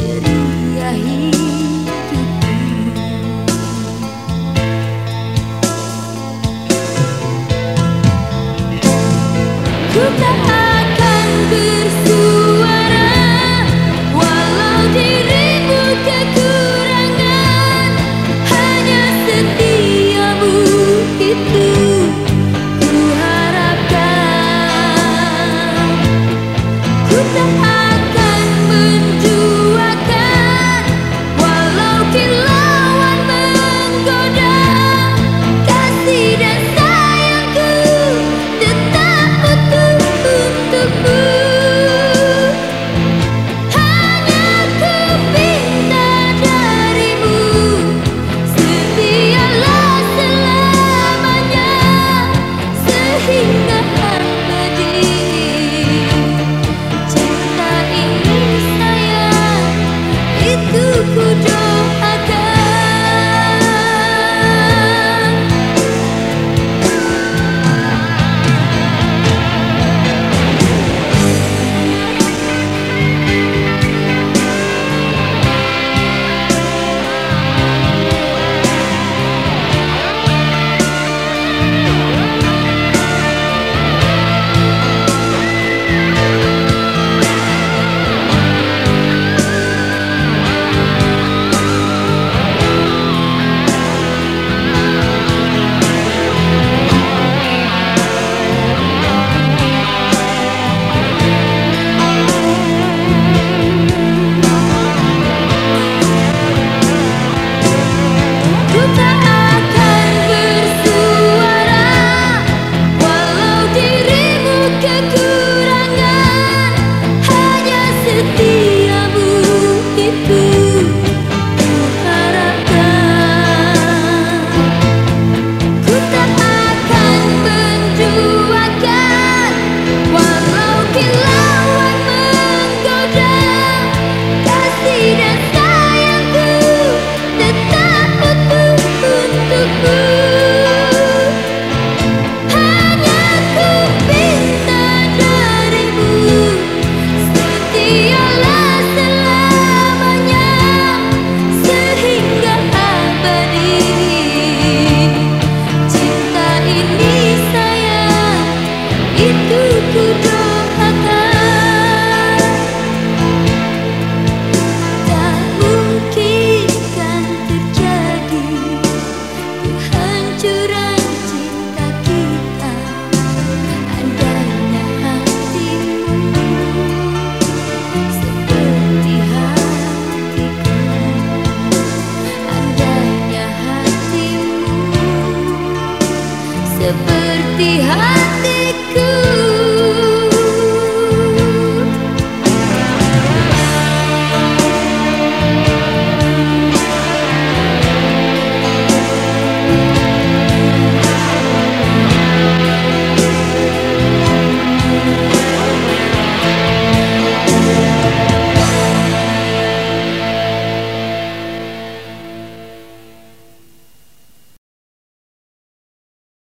queria rir.